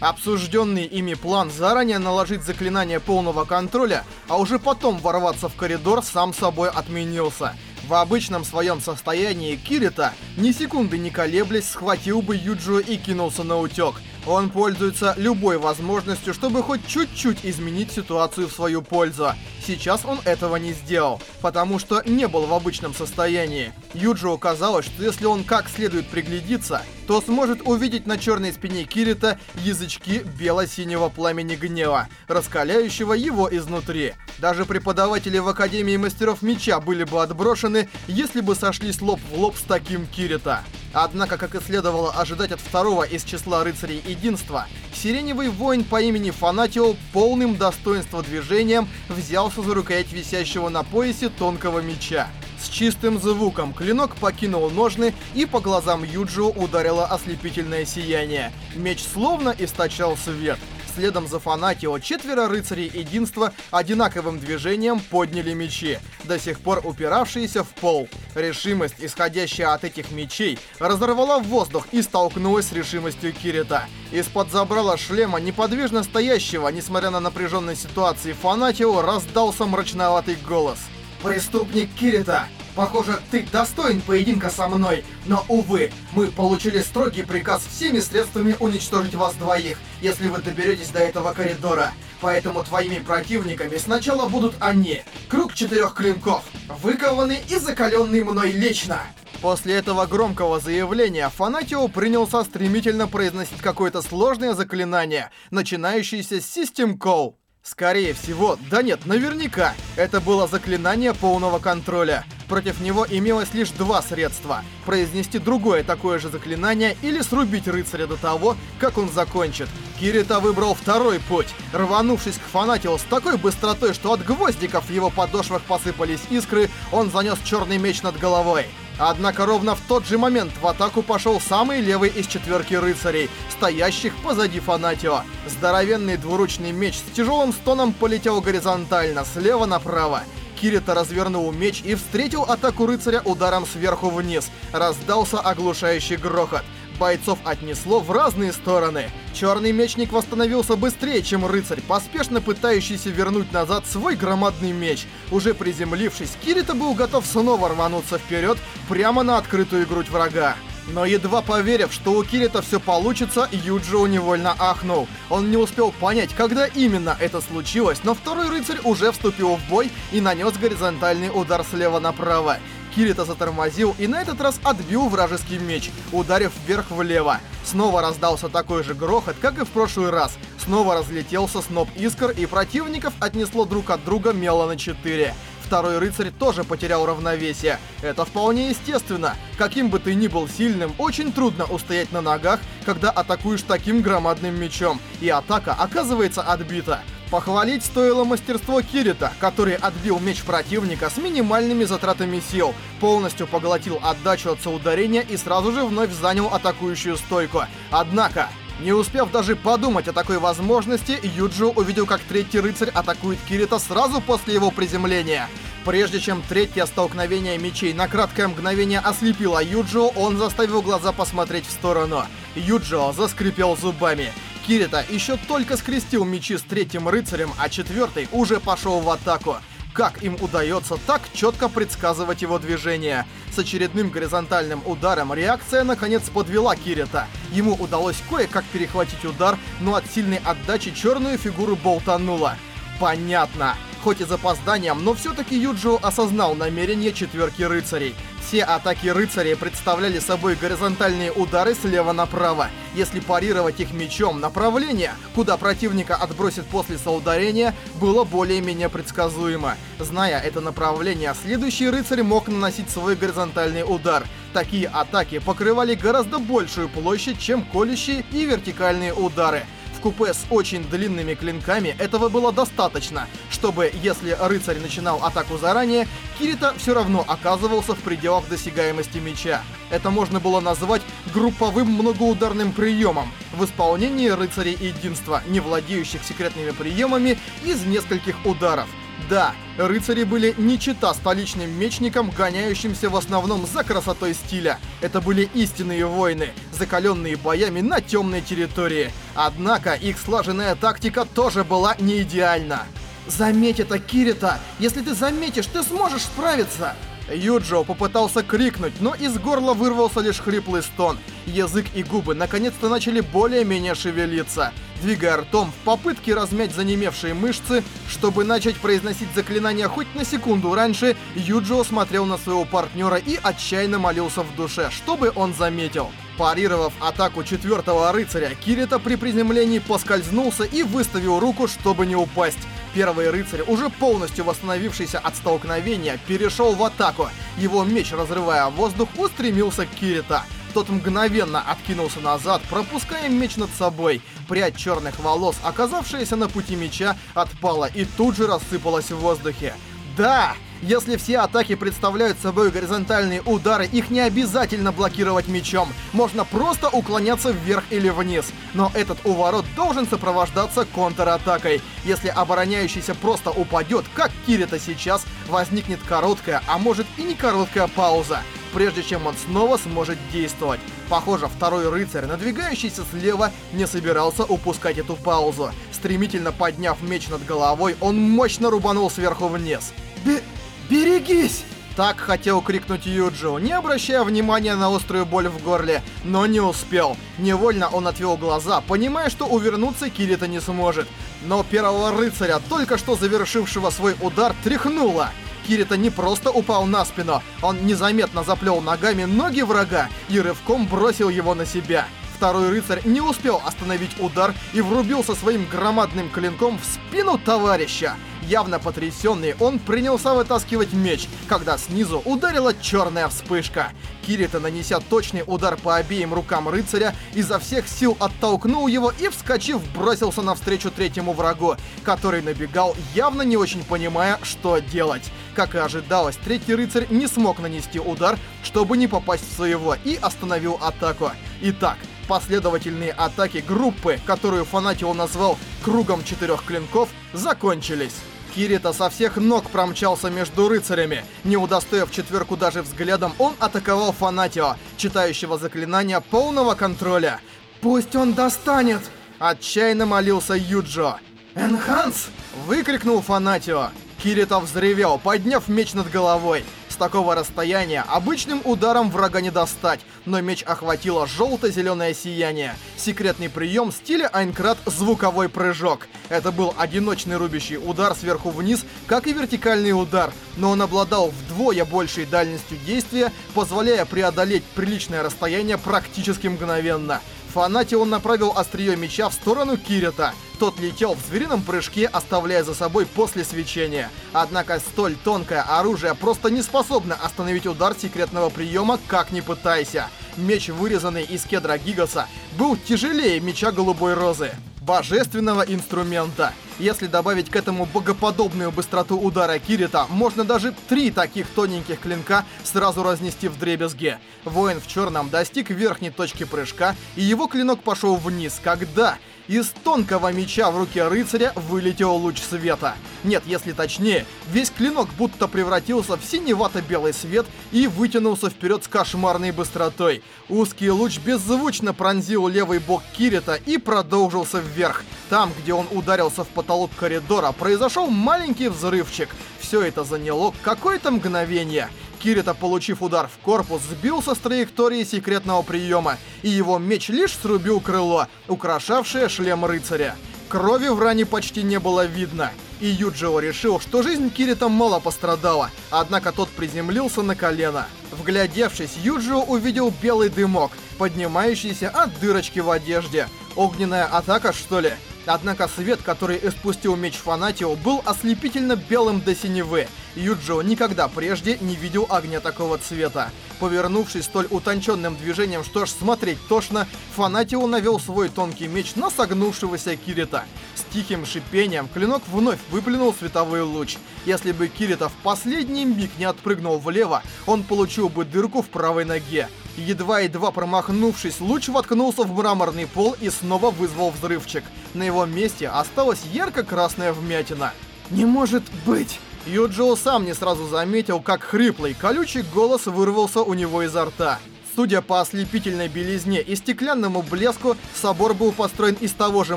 Обсужденный ими план заранее наложить заклинание полного контроля, а уже потом ворваться в коридор сам собой отменился. В обычном своем состоянии Кирита, ни секунды не колеблясь, схватил бы Юджио и кинулся на утек. Он пользуется любой возможностью, чтобы хоть чуть-чуть изменить ситуацию в свою пользу. Сейчас он этого не сделал, потому что не был в обычном состоянии. Юджио казалось, что если он как следует приглядится, то сможет увидеть на черной спине Кирита язычки бело-синего пламени гнева, раскаляющего его изнутри. Даже преподаватели в Академии Мастеров Меча были бы отброшены, если бы сошлись лоб в лоб с таким Кирита. Однако, как и следовало ожидать от второго из числа рыцарей единства, сиреневый воин по имени Фанатио полным достоинства движением взялся за рукоять висящего на поясе тонкого меча. С чистым звуком клинок покинул ножны, и по глазам Юджио ударило ослепительное сияние. Меч словно источал свет. Следом за Фанатио четверо рыцарей единства одинаковым движением подняли мечи, до сих пор упиравшиеся в пол. Решимость, исходящая от этих мечей, разорвала воздух и столкнулась с решимостью Кирита. Из-под забрала шлема неподвижно стоящего, несмотря на напряженную ситуацию, Фанатио раздался мрачноватый голос. «Преступник Кирита! Похоже, ты достоин поединка со мной, но, увы, мы получили строгий приказ всеми средствами уничтожить вас двоих, если вы доберетесь до этого коридора. Поэтому твоими противниками сначала будут они. Круг четырех клинков, выкованный и закаленный мной лично. После этого громкого заявления Фанатио принялся стремительно произносить какое-то сложное заклинание, начинающееся с System Call. Скорее всего, да нет, наверняка, это было заклинание полного контроля. Против него имелось лишь два средства. Произнести другое такое же заклинание или срубить рыцаря до того, как он закончит. Кирита выбрал второй путь. Рванувшись к фанатилу с такой быстротой, что от гвоздиков в его подошвах посыпались искры, он занес черный меч над головой. Однако ровно в тот же момент в атаку пошел самый левый из четверки рыцарей, стоящих позади Фанатио. Здоровенный двуручный меч с тяжелым стоном полетел горизонтально, слева направо. Кирита развернул меч и встретил атаку рыцаря ударом сверху вниз. Раздался оглушающий грохот. Бойцов отнесло в разные стороны. Черный мечник восстановился быстрее, чем рыцарь, поспешно пытающийся вернуть назад свой громадный меч. Уже приземлившись, Кирита был готов снова рвануться вперед, прямо на открытую грудь врага. Но едва поверив, что у Кирита все получится, Юджио невольно ахнул. Он не успел понять, когда именно это случилось, но второй рыцарь уже вступил в бой и нанес горизонтальный удар слева направо. Кирита затормозил и на этот раз отбил вражеский меч, ударив вверх-влево. Снова раздался такой же грохот, как и в прошлый раз. Снова разлетелся сноп искр, и противников отнесло друг от друга мело на 4 второй рыцарь тоже потерял равновесие. Это вполне естественно. Каким бы ты ни был сильным, очень трудно устоять на ногах, когда атакуешь таким громадным мечом. И атака оказывается отбита. Похвалить стоило мастерство Кирита, который отбил меч противника с минимальными затратами сил, полностью поглотил отдачу от соударения и сразу же вновь занял атакующую стойку. Однако, не успев даже подумать о такой возможности, Юджио увидел, как третий рыцарь атакует Кирита сразу после его приземления. Прежде чем третье столкновение мечей на краткое мгновение ослепило Юджио, он заставил глаза посмотреть в сторону. Юджио заскрипел зубами. Кирита еще только скрестил мечи с третьим рыцарем, а четвертый уже пошел в атаку как им удается так четко предсказывать его движения. С очередным горизонтальным ударом реакция наконец подвела Кирита. Ему удалось кое-как перехватить удар, но от сильной отдачи черную фигуру болтануло. Понятно. Хоть и запозданием, но все-таки Юджио осознал намерение четверки рыцарей. Все атаки рыцарей представляли собой горизонтальные удары слева направо. Если парировать их мечом, направление, куда противника отбросит после соударения, было более-менее предсказуемо. Зная это направление, следующий рыцарь мог наносить свой горизонтальный удар. Такие атаки покрывали гораздо большую площадь, чем колющие и вертикальные удары. В купе с очень длинными клинками этого было достаточно, чтобы, если рыцарь начинал атаку заранее, Кирита все равно оказывался в пределах досягаемости меча. Это можно было назвать групповым многоударным приемом в исполнении рыцарей единства, не владеющих секретными приемами из нескольких ударов. Да, рыцари были не чита столичным мечникам, гоняющимся в основном за красотой стиля. Это были истинные воины, закаленные боями на темной территории. Однако их слаженная тактика тоже была не идеальна. Заметь это, Кирита! Если ты заметишь, ты сможешь справиться! Юджо попытался крикнуть, но из горла вырвался лишь хриплый стон. Язык и губы наконец-то начали более-менее шевелиться. Двигая ртом в попытке размять занемевшие мышцы, чтобы начать произносить заклинания хоть на секунду раньше, Юджио смотрел на своего партнера и отчаянно молился в душе, чтобы он заметил. Парировав атаку четвертого рыцаря, Кирита при приземлении поскользнулся и выставил руку, чтобы не упасть. Первый рыцарь, уже полностью восстановившийся от столкновения, перешел в атаку. Его меч, разрывая воздух, устремился к Кирита. Тот мгновенно откинулся назад, пропуская меч над собой. Прядь черных волос, оказавшаяся на пути меча, отпала и тут же рассыпалась в воздухе. Да! Если все атаки представляют собой горизонтальные удары, их не обязательно блокировать мечом. Можно просто уклоняться вверх или вниз. Но этот уворот должен сопровождаться контратакой. Если обороняющийся просто упадет, как Кирита сейчас, возникнет короткая, а может и не короткая пауза прежде чем он снова сможет действовать. Похоже, второй рыцарь, надвигающийся слева, не собирался упускать эту паузу. Стремительно подняв меч над головой, он мощно рубанул сверху вниз. Б «Берегись!» Так хотел крикнуть Юджио, не обращая внимания на острую боль в горле, но не успел. Невольно он отвел глаза, понимая, что увернуться Кирита не сможет. Но первого рыцаря, только что завершившего свой удар, тряхнуло. Кирита не просто упал на спину, он незаметно заплел ногами ноги врага и рывком бросил его на себя. Второй рыцарь не успел остановить удар и врубился своим громадным клинком в спину товарища. Явно потрясенный, он принялся вытаскивать меч, когда снизу ударила черная вспышка. Кирита, нанеся точный удар по обеим рукам рыцаря, изо всех сил оттолкнул его и, вскочив, бросился навстречу третьему врагу, который набегал, явно не очень понимая, что делать. Как и ожидалось, третий рыцарь не смог нанести удар, чтобы не попасть в своего, и остановил атаку. Итак, последовательные атаки группы, которую Фанатио назвал «кругом четырех клинков», закончились. Кирита со всех ног промчался между рыцарями. Не удостоив четверку даже взглядом, он атаковал Фанатио, читающего заклинания полного контроля. «Пусть он достанет!» Отчаянно молился Юджо. «Энханс!» Выкрикнул Фанатио. Кирита взревел, подняв меч над головой такого расстояния обычным ударом врага не достать, но меч охватило желто-зеленое сияние. Секретный прием стиля Айнкрат «Звуковой прыжок». Это был одиночный рубящий удар сверху вниз, как и вертикальный удар, но он обладал вдвое большей дальностью действия, позволяя преодолеть приличное расстояние практически мгновенно. Фанате он направил острие меча в сторону Кирита. Тот летел в зверином прыжке, оставляя за собой после свечения. Однако столь тонкое оружие просто не способно остановить удар секретного приема, как ни пытайся. Меч, вырезанный из кедра Гигаса, был тяжелее меча Голубой Розы божественного инструмента. Если добавить к этому богоподобную быстроту удара Кирита, можно даже три таких тоненьких клинка сразу разнести в дребезге. Воин в черном достиг верхней точки прыжка, и его клинок пошел вниз, когда из тонкого меча в руке рыцаря вылетел луч света. Нет, если точнее, весь клинок будто превратился в синевато-белый свет и вытянулся вперед с кошмарной быстротой. Узкий луч беззвучно пронзил левый бок Кирита и продолжился вверх. Там, где он ударился в потолок коридора, произошел маленький взрывчик. Все это заняло какое-то мгновение. Кирита, получив удар в корпус, сбился с траектории секретного приема, и его меч лишь срубил крыло, украшавшее шлем рыцаря. Крови в ране почти не было видно, и Юджио решил, что жизнь Кирита мало пострадала, однако тот приземлился на колено. Вглядевшись, Юджио увидел белый дымок, поднимающийся от дырочки в одежде. Огненная атака, что ли? Однако свет, который испустил меч Фанатио, был ослепительно белым до синевы. Юджио никогда прежде не видел огня такого цвета. Повернувшись столь утонченным движением, что ж смотреть тошно, Фанатио навел свой тонкий меч на согнувшегося Кирита. С тихим шипением клинок вновь выплюнул световой луч. Если бы Кирита в последний миг не отпрыгнул влево, он получил бы дырку в правой ноге. Едва-едва промахнувшись, луч воткнулся в мраморный пол и снова вызвал взрывчик. На его месте осталась ярко-красная вмятина. Не может быть! Юджио сам не сразу заметил, как хриплый, колючий голос вырвался у него изо рта. Судя по ослепительной белизне и стеклянному блеску, собор был построен из того же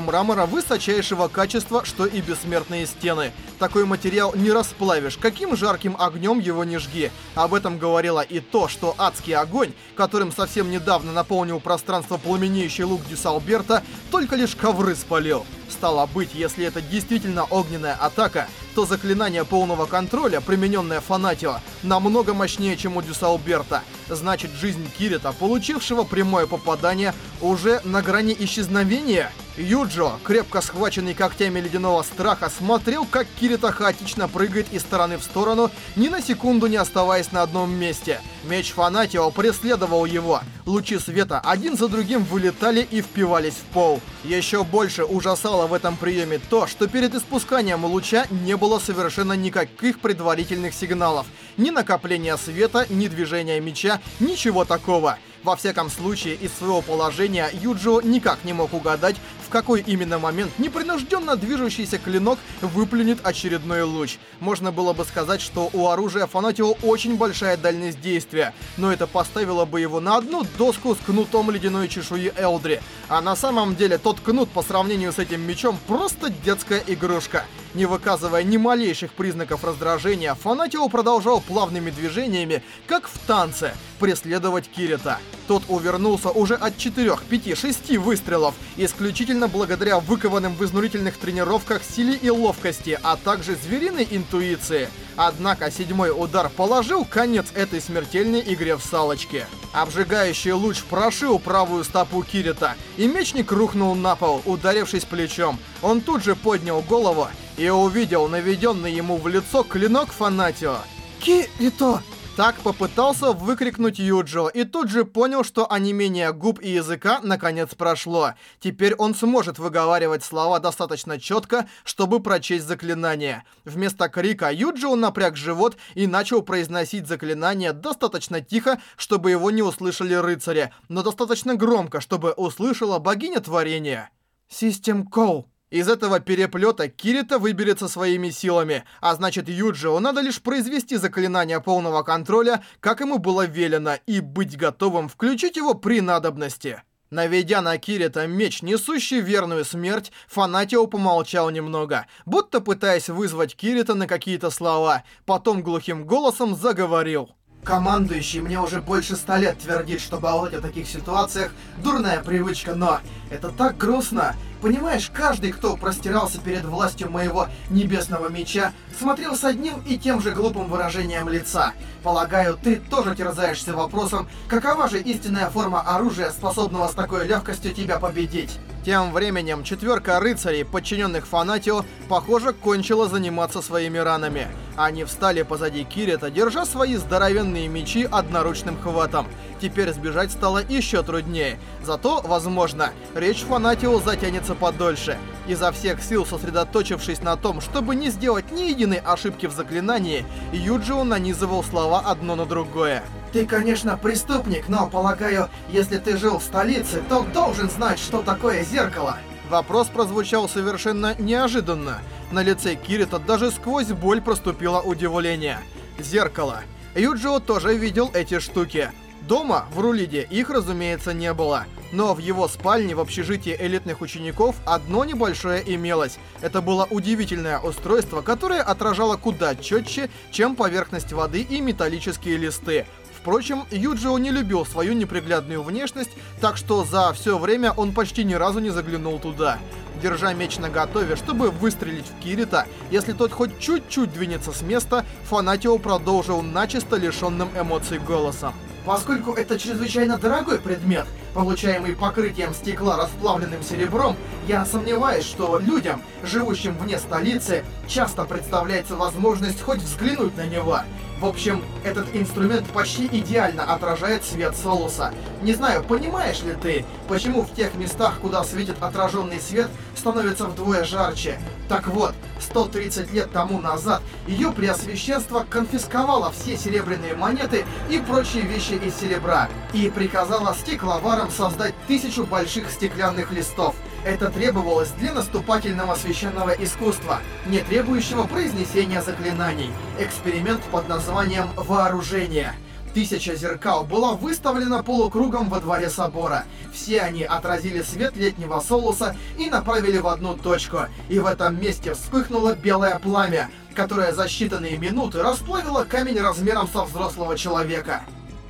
мрамора высочайшего качества, что и бессмертные стены. Такой материал не расплавишь, каким жарким огнем его не жги. Об этом говорило и то, что адский огонь, которым совсем недавно наполнил пространство пламенеющий лук Дюсалберта, только лишь ковры спалил. Стало быть, если это действительно огненная атака, то заклинание полного контроля, примененное Фанатио, намного мощнее, чем у Дюсалберта. Значит, жизнь Кирита, получившего прямое попадание, уже на грани исчезновения? Юджо, крепко схваченный когтями ледяного страха, смотрел, как Кирита хаотично прыгает из стороны в сторону, ни на секунду не оставаясь на одном месте. Меч Фанатио преследовал его. Лучи света один за другим вылетали и впивались в пол. Еще больше ужасало в этом приеме то, что перед испусканием луча не было совершенно никаких предварительных сигналов. Ни накопления света, ни движения меча, ничего такого. Во всяком случае, из своего положения Юджио никак не мог угадать, в какой именно момент непринужденно движущийся клинок выплюнет очередной луч. Можно было бы сказать, что у оружия Фанатио очень большая дальность действия, но это поставило бы его на одну доску с кнутом ледяной чешуи Элдри. А на самом деле тот кнут по сравнению с этим мечом просто детская игрушка. Не выказывая ни малейших признаков раздражения, Фанатио продолжал плавными движениями, как в танце, преследовать Кирита. Тот увернулся уже от 4, 5, 6 выстрелов, исключительно благодаря выкованным в изнурительных тренировках силе и ловкости, а также звериной интуиции. Однако седьмой удар положил конец этой смертельной игре в салочке. Обжигающий луч прошил правую стопу Кирита, и мечник рухнул на пол, ударившись плечом. Он тут же поднял голову и увидел наведенный ему в лицо клинок Фанатио. «Кирито!» Так попытался выкрикнуть Юджо и тут же понял, что онемение губ и языка наконец прошло. Теперь он сможет выговаривать слова достаточно четко, чтобы прочесть заклинание. Вместо крика Юджо напряг живот и начал произносить заклинание достаточно тихо, чтобы его не услышали рыцари, но достаточно громко, чтобы услышала богиня творения. «Систем Коу». Из этого переплета Кирита выберется своими силами, а значит Юджио надо лишь произвести заклинание полного контроля, как ему было велено, и быть готовым включить его при надобности. Наведя на Кирита меч, несущий верную смерть, Фанатио помолчал немного, будто пытаясь вызвать Кирита на какие-то слова, потом глухим голосом заговорил. Командующий мне уже больше ста лет твердит, что болоть в таких ситуациях дурная привычка, но это так грустно. Понимаешь, каждый, кто простирался перед властью моего небесного меча, смотрел с одним и тем же глупым выражением лица. Полагаю, ты тоже терзаешься вопросом, какова же истинная форма оружия, способного с такой легкостью тебя победить? Тем временем четверка рыцарей, подчиненных Фанатио, похоже, кончила заниматься своими ранами. Они встали позади Кирита, держа свои здоровенные мечи одноручным хватом. Теперь сбежать стало еще труднее. Зато, возможно, речь Фанатио затянется подольше. Изо всех сил сосредоточившись на том, чтобы не сделать ни единой ошибки в заклинании, Юджио нанизывал слова одно на другое. Ты, конечно, преступник, но, полагаю, если ты жил в столице, то должен знать, что такое зеркало. Вопрос прозвучал совершенно неожиданно. На лице Кирита даже сквозь боль проступило удивление. Зеркало. Юджио тоже видел эти штуки. Дома, в Рулиде, их, разумеется, не было. Но в его спальне в общежитии элитных учеников одно небольшое имелось. Это было удивительное устройство, которое отражало куда четче, чем поверхность воды и металлические листы. Впрочем, Юджио не любил свою неприглядную внешность, так что за все время он почти ни разу не заглянул туда. Держа меч наготове, чтобы выстрелить в Кирита, если тот хоть чуть-чуть двинется с места, Фанатио продолжил начисто лишенным эмоций голосом. Поскольку это чрезвычайно дорогой предмет, получаемый покрытием стекла расплавленным серебром, я сомневаюсь, что людям, живущим вне столицы, часто представляется возможность хоть взглянуть на него. В общем, этот инструмент почти идеально отражает свет Солуса. Не знаю, понимаешь ли ты, почему в тех местах, куда светит отраженный свет, становится вдвое жарче? Так вот, 130 лет тому назад ее преосвященство конфисковало все серебряные монеты и прочие вещи из серебра и приказало стекловарам создать тысячу больших стеклянных листов. Это требовалось для наступательного священного искусства, не требующего произнесения заклинаний. Эксперимент под названием «Вооружение». Тысяча зеркал была выставлена полукругом во дворе собора. Все они отразили свет летнего солуса и направили в одну точку. И в этом месте вспыхнуло белое пламя, которое за считанные минуты расплавило камень размером со взрослого человека.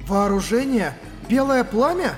Вооружение? Белое пламя?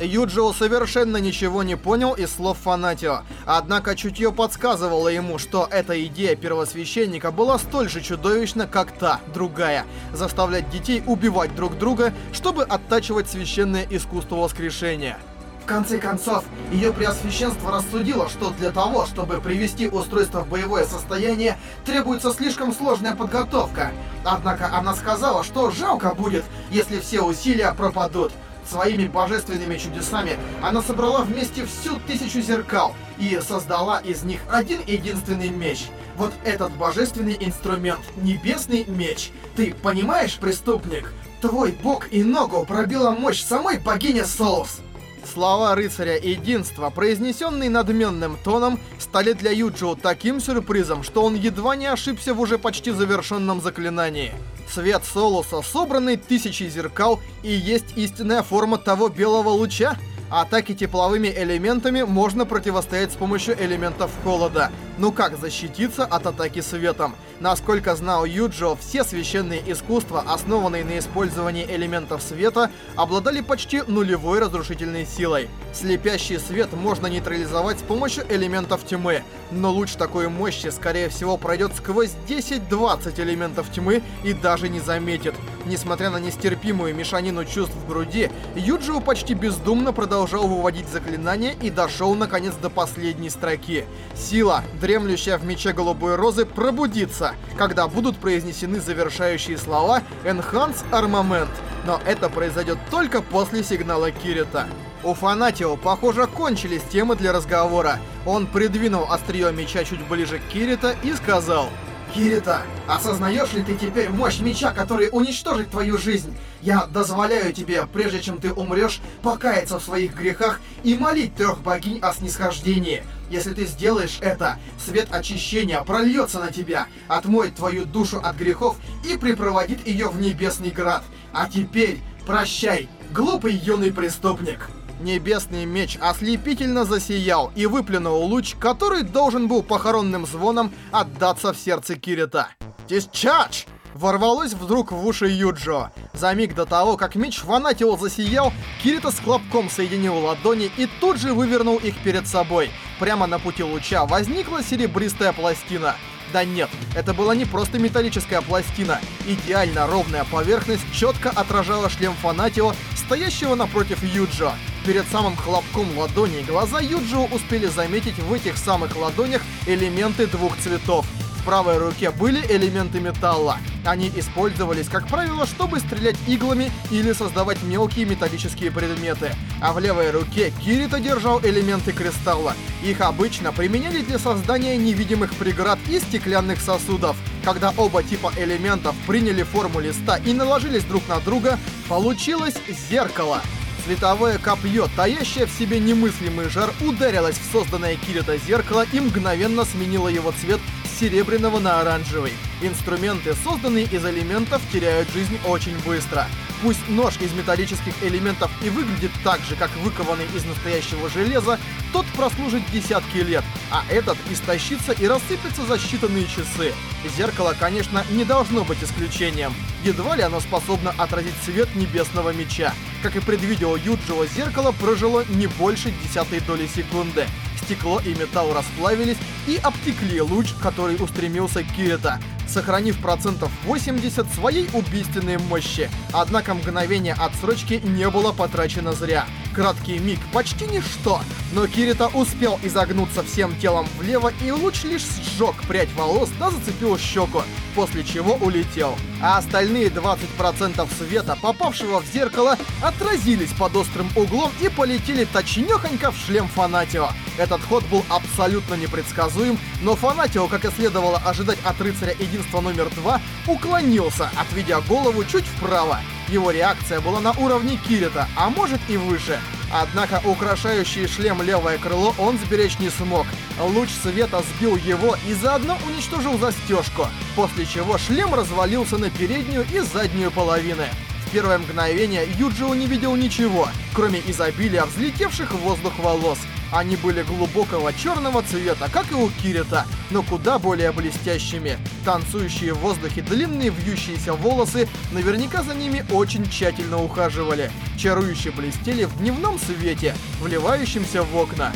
Юджио совершенно ничего не понял из слов Фанатио, однако чутье подсказывало ему, что эта идея первосвященника была столь же чудовищна, как та, другая, заставлять детей убивать друг друга, чтобы оттачивать священное искусство воскрешения. В конце концов, ее преосвященство рассудило, что для того, чтобы привести устройство в боевое состояние, требуется слишком сложная подготовка. Однако она сказала, что жалко будет, если все усилия пропадут. Своими божественными чудесами она собрала вместе всю тысячу зеркал и создала из них один единственный меч. Вот этот божественный инструмент, небесный меч. Ты понимаешь, преступник? Твой бог и ногу пробила мощь самой богини Соус. Слова рыцаря единства, произнесенные надменным тоном, стали для Юджио таким сюрпризом, что он едва не ошибся в уже почти завершенном заклинании. Свет Солуса, собранный тысячей зеркал, и есть истинная форма того белого луча. Атаке тепловыми элементами можно противостоять с помощью элементов холода. Ну как защититься от атаки светом? Насколько знал Юджио, все священные искусства, основанные на использовании элементов света, обладали почти нулевой разрушительной силой. Слепящий свет можно нейтрализовать с помощью элементов тьмы, но луч такой мощи, скорее всего, пройдет сквозь 10-20 элементов тьмы и даже не заметит. Несмотря на нестерпимую мешанину чувств в груди, Юджио почти бездумно продолжал выводить заклинания и дошел наконец до последней строки. Сила, дремлющая в мече голубой розы, пробудится, когда будут произнесены завершающие слова «Enhance Armament», но это произойдет только после сигнала Кирита. У Фанатио, похоже, кончились темы для разговора. Он придвинул острие меча чуть ближе к Кирита и сказал... Кирита, осознаешь ли ты теперь мощь меча, который уничтожит твою жизнь? Я дозволяю тебе, прежде чем ты умрешь, покаяться в своих грехах и молить трех богинь о снисхождении. Если ты сделаешь это, свет очищения прольется на тебя, отмоет твою душу от грехов и припроводит ее в небесный град. А теперь прощай, глупый юный преступник. Небесный меч ослепительно засиял и выплюнул луч, который должен был похоронным звоном отдаться в сердце Кирита. «Discharge!» Ворвалось вдруг в уши Юджо. За миг до того, как меч Фанатио засиял, Кирита с хлопком соединил ладони и тут же вывернул их перед собой. Прямо на пути луча возникла серебристая пластина. Да нет, это была не просто металлическая пластина. Идеально ровная поверхность четко отражала шлем Фанатио, стоящего напротив Юджо. Перед самым хлопком ладоней глаза Юджио успели заметить в этих самых ладонях элементы двух цветов. В правой руке были элементы металла. Они использовались, как правило, чтобы стрелять иглами или создавать мелкие металлические предметы. А в левой руке Кирита держал элементы кристалла. Их обычно применяли для создания невидимых преград и стеклянных сосудов. Когда оба типа элементов приняли форму листа и наложились друг на друга, получилось зеркало. Световое копье, таящее в себе немыслимый жар, ударилось в созданное Кирита зеркало и мгновенно сменило его цвет с серебряного на оранжевый. Инструменты, созданные из элементов, теряют жизнь очень быстро. Пусть нож из металлических элементов и выглядит так же, как выкованный из настоящего железа, тот прослужит десятки лет, а этот истощится и рассыпется за считанные часы. Зеркало, конечно, не должно быть исключением. Едва ли оно способно отразить свет небесного меча. Как и предвидел Юджио, зеркало прожило не больше десятой доли секунды. Стекло и металл расплавились и обтекли луч, который устремился к Кирита сохранив процентов 80 своей убийственной мощи. Однако мгновение отсрочки не было потрачено зря. Краткий миг, почти ничто, но Кирита успел изогнуться всем телом влево и луч лишь сжег прядь волос да зацепил щеку, после чего улетел. А остальные 20% света, попавшего в зеркало, отразились под острым углом и полетели точнёхонько в шлем Фанатио. Этот ход был абсолютно непредсказуем, но Фанатио, как и следовало ожидать от рыцаря единства номер 2, уклонился, отведя голову чуть вправо. Его реакция была на уровне Кирита, а может и выше. Однако украшающий шлем левое крыло он сберечь не смог. Луч света сбил его и заодно уничтожил застежку, после чего шлем развалился на переднюю и заднюю половины. В первое мгновение Юджио не видел ничего, кроме изобилия взлетевших в воздух волос. Они были глубокого черного цвета, как и у Кирита, но куда более блестящими. Танцующие в воздухе длинные вьющиеся волосы, наверняка за ними очень тщательно ухаживали. Чарующе блестели в дневном свете, вливающемся в окна.